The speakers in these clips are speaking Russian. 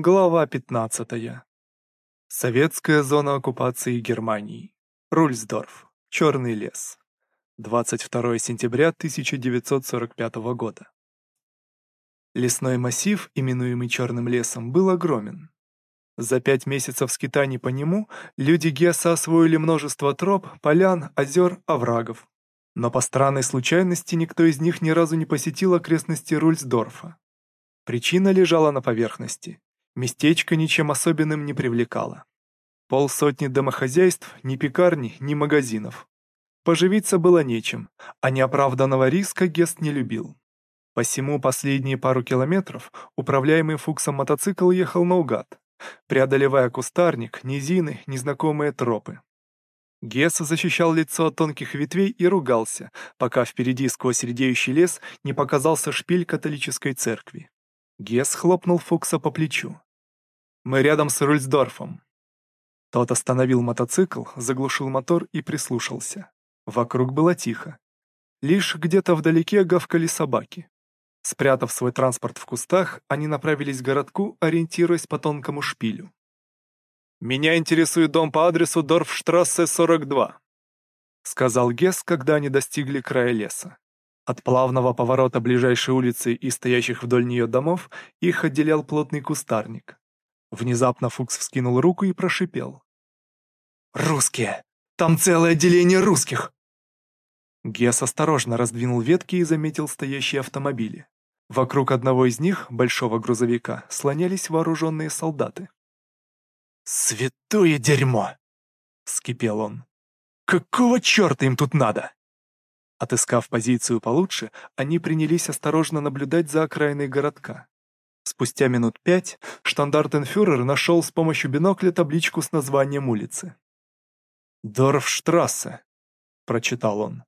Глава 15. Советская зона оккупации Германии. Рульсдорф. Черный лес. 22 сентября 1945 года. Лесной массив, именуемый Черным лесом, был огромен. За пять месяцев скитаний по нему люди Гесса освоили множество троп, полян, озер, оврагов. Но по странной случайности никто из них ни разу не посетил окрестности Рульсдорфа. Причина лежала на поверхности. Местечко ничем особенным не привлекало. Полсотни домохозяйств, ни пекарни, ни магазинов. Поживиться было нечем, а неоправданного риска Гест не любил. Посему последние пару километров управляемый Фуксом мотоцикл ехал наугад, преодолевая кустарник, низины, незнакомые тропы. Гесс защищал лицо от тонких ветвей и ругался, пока впереди сквозь редеющий лес не показался шпиль католической церкви. Гесс хлопнул Фукса по плечу. Мы рядом с Рульсдорфом». Тот остановил мотоцикл, заглушил мотор и прислушался. Вокруг было тихо. Лишь где-то вдалеке гавкали собаки. Спрятав свой транспорт в кустах, они направились к городку, ориентируясь по тонкому шпилю. «Меня интересует дом по адресу Дорфштрассе, 42», — сказал Гесс, когда они достигли края леса. От плавного поворота ближайшей улицы и стоящих вдоль нее домов их отделял плотный кустарник. Внезапно Фукс вскинул руку и прошипел. «Русские! Там целое отделение русских!» Гес осторожно раздвинул ветки и заметил стоящие автомобили. Вокруг одного из них, большого грузовика, слонялись вооруженные солдаты. «Святое дерьмо!» — скипел он. «Какого черта им тут надо?» Отыскав позицию получше, они принялись осторожно наблюдать за окраиной городка. Спустя минут пять штандартенфюрер нашел с помощью бинокля табличку с названием улицы. «Дорфштрассе», — прочитал он.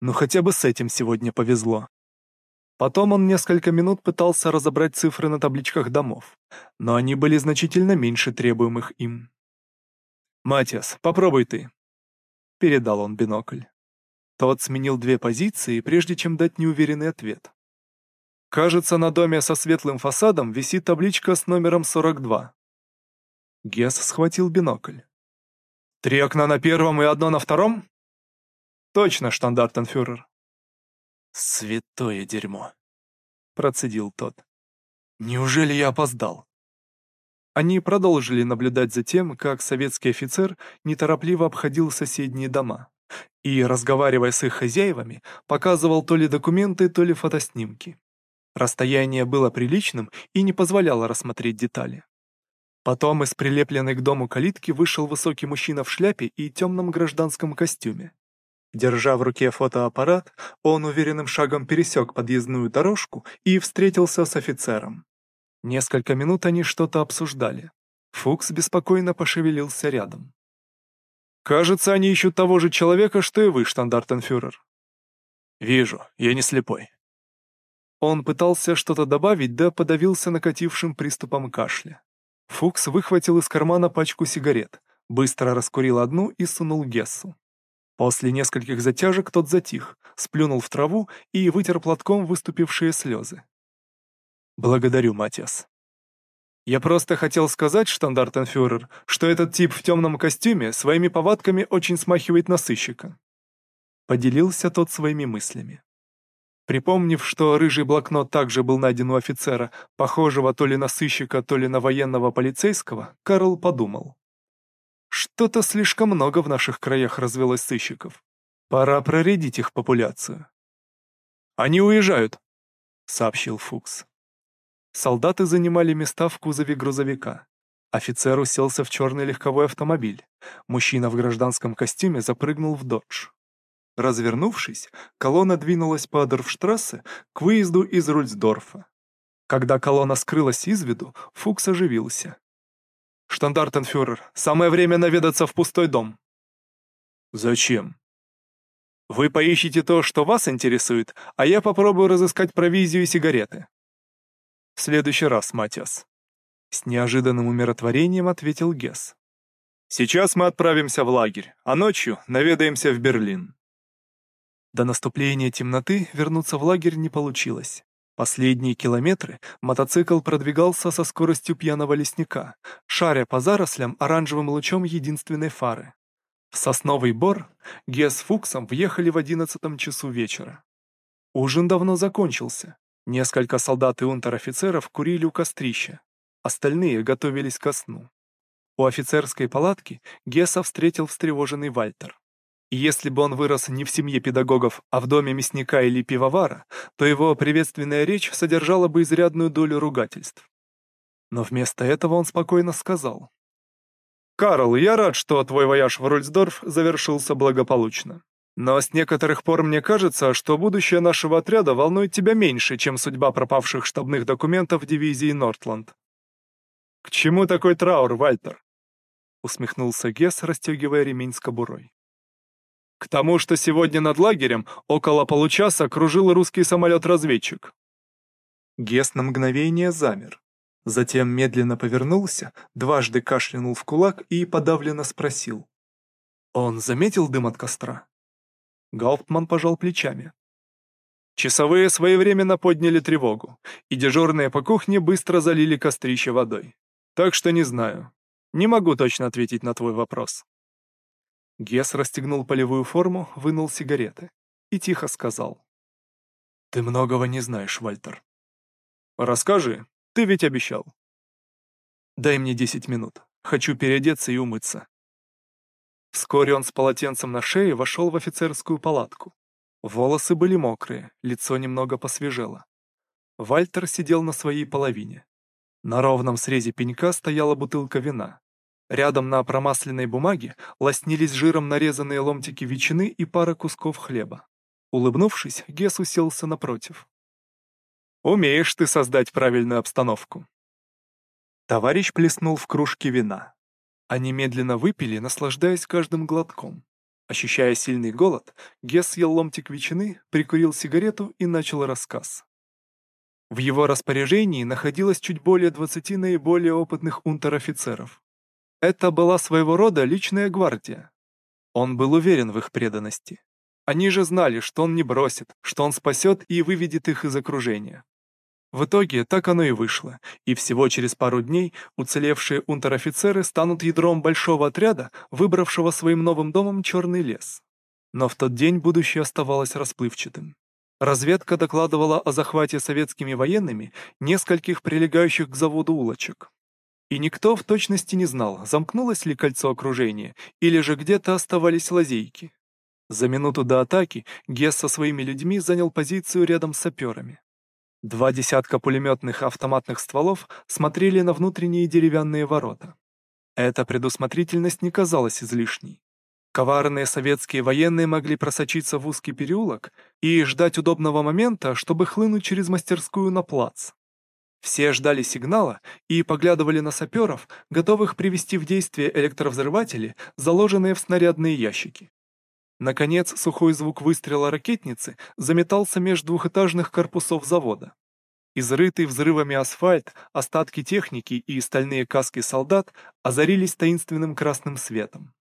«Ну хотя бы с этим сегодня повезло». Потом он несколько минут пытался разобрать цифры на табличках домов, но они были значительно меньше требуемых им. «Матиас, попробуй ты», — передал он бинокль. Тот сменил две позиции, прежде чем дать неуверенный ответ. Кажется, на доме со светлым фасадом висит табличка с номером 42. Гесс схватил бинокль. «Три окна на первом и одно на втором?» «Точно, штандартенфюрер». «Святое дерьмо», — процедил тот. «Неужели я опоздал?» Они продолжили наблюдать за тем, как советский офицер неторопливо обходил соседние дома и, разговаривая с их хозяевами, показывал то ли документы, то ли фотоснимки. Расстояние было приличным и не позволяло рассмотреть детали. Потом из прилепленной к дому калитки вышел высокий мужчина в шляпе и темном гражданском костюме. Держа в руке фотоаппарат, он уверенным шагом пересек подъездную дорожку и встретился с офицером. Несколько минут они что-то обсуждали. Фукс беспокойно пошевелился рядом. «Кажется, они ищут того же человека, что и вы, штандартенфюрер». «Вижу, я не слепой», он пытался что-то добавить, да подавился накатившим приступом кашля. Фукс выхватил из кармана пачку сигарет, быстро раскурил одну и сунул Гессу. После нескольких затяжек тот затих, сплюнул в траву и вытер платком выступившие слезы. «Благодарю, Матиас». «Я просто хотел сказать, штандартенфюрер, что этот тип в темном костюме своими повадками очень смахивает на сыщика». Поделился тот своими мыслями. Припомнив, что рыжий блокнот также был найден у офицера, похожего то ли на сыщика, то ли на военного полицейского, Карл подумал. Что-то слишком много в наших краях развелось сыщиков. Пора проредить их популяцию. «Они уезжают», — сообщил Фукс. Солдаты занимали места в кузове грузовика. Офицер уселся в черный легковой автомобиль. Мужчина в гражданском костюме запрыгнул в додж. Развернувшись, колонна двинулась по Адорфштрассе к выезду из Рульсдорфа. Когда колонна скрылась из виду, Фукс оживился. «Штандартенфюрер, самое время наведаться в пустой дом». «Зачем?» «Вы поищите то, что вас интересует, а я попробую разыскать провизию и сигареты». «В следующий раз, Матиас». С неожиданным умиротворением ответил Гесс. «Сейчас мы отправимся в лагерь, а ночью наведаемся в Берлин». До наступления темноты вернуться в лагерь не получилось. Последние километры мотоцикл продвигался со скоростью пьяного лесника, шаря по зарослям оранжевым лучом единственной фары. В сосновый бор Ге с Фуксом въехали в одиннадцатом часу вечера. Ужин давно закончился. Несколько солдат и унтер-офицеров курили у кострища. Остальные готовились ко сну. У офицерской палатки Гесса встретил встревоженный Вальтер. Если бы он вырос не в семье педагогов, а в доме мясника или пивовара, то его приветственная речь содержала бы изрядную долю ругательств. Но вместо этого он спокойно сказал. «Карл, я рад, что твой вояж в Рульсдорф завершился благополучно. Но с некоторых пор мне кажется, что будущее нашего отряда волнует тебя меньше, чем судьба пропавших штабных документов дивизии Нортланд». «К чему такой траур, Вальтер?» усмехнулся Гесс, расстегивая ремень с кобурой. К тому, что сегодня над лагерем около получаса кружил русский самолет-разведчик. Гес на мгновение замер. Затем медленно повернулся, дважды кашлянул в кулак и подавленно спросил. «Он заметил дым от костра?» Гауптман пожал плечами. Часовые своевременно подняли тревогу, и дежурные по кухне быстро залили кострище водой. Так что не знаю. Не могу точно ответить на твой вопрос. Гес расстегнул полевую форму, вынул сигареты и тихо сказал. «Ты многого не знаешь, Вальтер». «Расскажи, ты ведь обещал». «Дай мне десять минут. Хочу переодеться и умыться». Вскоре он с полотенцем на шее вошел в офицерскую палатку. Волосы были мокрые, лицо немного посвежело. Вальтер сидел на своей половине. На ровном срезе пенька стояла бутылка вина. Рядом на промасленной бумаге лоснились жиром нарезанные ломтики ветчины и пара кусков хлеба. Улыбнувшись, Гес уселся напротив. «Умеешь ты создать правильную обстановку». Товарищ плеснул в кружке вина. Они медленно выпили, наслаждаясь каждым глотком. Ощущая сильный голод, Гес съел ломтик ветчины, прикурил сигарету и начал рассказ. В его распоряжении находилось чуть более 20 наиболее опытных унтер-офицеров. Это была своего рода личная гвардия. Он был уверен в их преданности. Они же знали, что он не бросит, что он спасет и выведет их из окружения. В итоге так оно и вышло, и всего через пару дней уцелевшие унтер-офицеры станут ядром большого отряда, выбравшего своим новым домом Черный лес. Но в тот день будущее оставалось расплывчатым. Разведка докладывала о захвате советскими военными нескольких прилегающих к заводу улочек. И никто в точности не знал, замкнулось ли кольцо окружения, или же где-то оставались лазейки. За минуту до атаки Гесс со своими людьми занял позицию рядом с саперами. Два десятка пулеметных автоматных стволов смотрели на внутренние деревянные ворота. Эта предусмотрительность не казалась излишней. Коварные советские военные могли просочиться в узкий переулок и ждать удобного момента, чтобы хлынуть через мастерскую на плац. Все ждали сигнала и поглядывали на саперов, готовых привести в действие электровзрыватели, заложенные в снарядные ящики. Наконец, сухой звук выстрела ракетницы заметался между двухэтажных корпусов завода. Изрытый взрывами асфальт, остатки техники и стальные каски солдат озарились таинственным красным светом.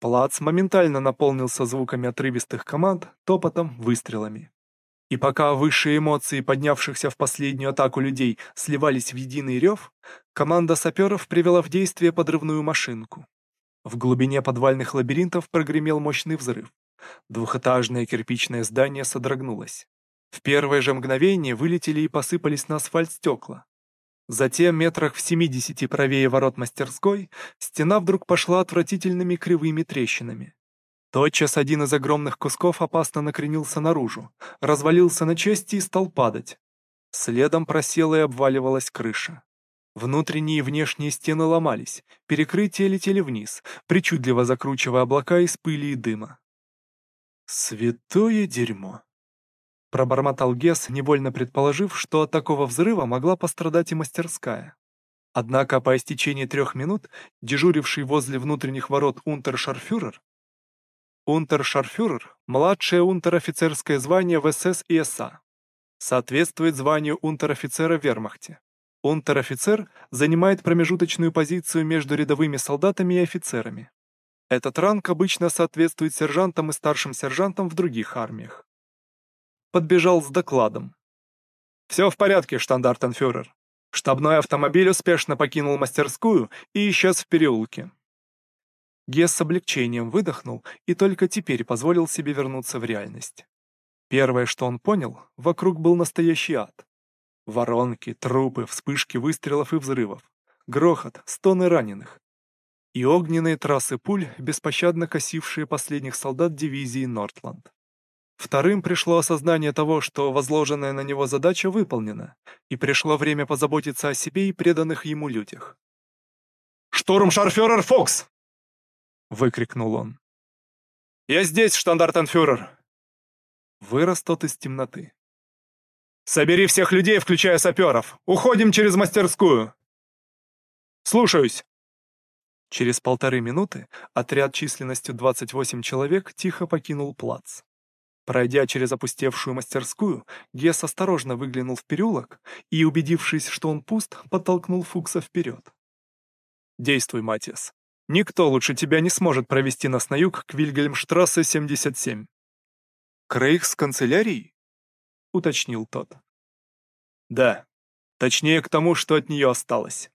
Плац моментально наполнился звуками отрывистых команд, топотом, выстрелами. И пока высшие эмоции поднявшихся в последнюю атаку людей сливались в единый рев, команда саперов привела в действие подрывную машинку. В глубине подвальных лабиринтов прогремел мощный взрыв. Двухэтажное кирпичное здание содрогнулось. В первое же мгновение вылетели и посыпались на асфальт стекла. Затем, метрах в семидесяти правее ворот мастерской, стена вдруг пошла отвратительными кривыми трещинами. Тотчас один из огромных кусков опасно накренился наружу, развалился на части и стал падать. Следом просела и обваливалась крыша. Внутренние и внешние стены ломались, перекрытия летели вниз, причудливо закручивая облака из пыли и дыма. «Святое дерьмо!» Пробормотал Гес, невольно предположив, что от такого взрыва могла пострадать и мастерская. Однако по истечении трех минут дежуривший возле внутренних ворот унтершарфюрер Унтершарфюрер – младшее унтер-офицерское звание в СС и СА. Соответствует званию унтер-офицера в вермахте. Унтер-офицер занимает промежуточную позицию между рядовыми солдатами и офицерами. Этот ранг обычно соответствует сержантам и старшим сержантам в других армиях. Подбежал с докладом. «Все в порядке, штандартенфюрер». Штабной автомобиль успешно покинул мастерскую и исчез в переулке. Гесс с облегчением выдохнул и только теперь позволил себе вернуться в реальность. Первое, что он понял, вокруг был настоящий ад. Воронки, трупы, вспышки выстрелов и взрывов, грохот, стоны раненых. И огненные трассы пуль, беспощадно косившие последних солдат дивизии Нортланд. Вторым пришло осознание того, что возложенная на него задача выполнена, и пришло время позаботиться о себе и преданных ему людях. «Штурмшарфюрер Фокс!» — выкрикнул он. «Я здесь, штандартенфюрер!» Вырос тот из темноты. «Собери всех людей, включая саперов! Уходим через мастерскую!» «Слушаюсь!» Через полторы минуты отряд численностью 28 человек тихо покинул плац. Пройдя через опустевшую мастерскую, Гес осторожно выглянул в переулок и, убедившись, что он пуст, подтолкнул Фукса вперед. «Действуй, Матиас. Никто лучше тебя не сможет провести нас на юг к Вильгельмштрассе 77». «Крейг с канцелярией?» — уточнил тот. «Да. Точнее, к тому, что от нее осталось».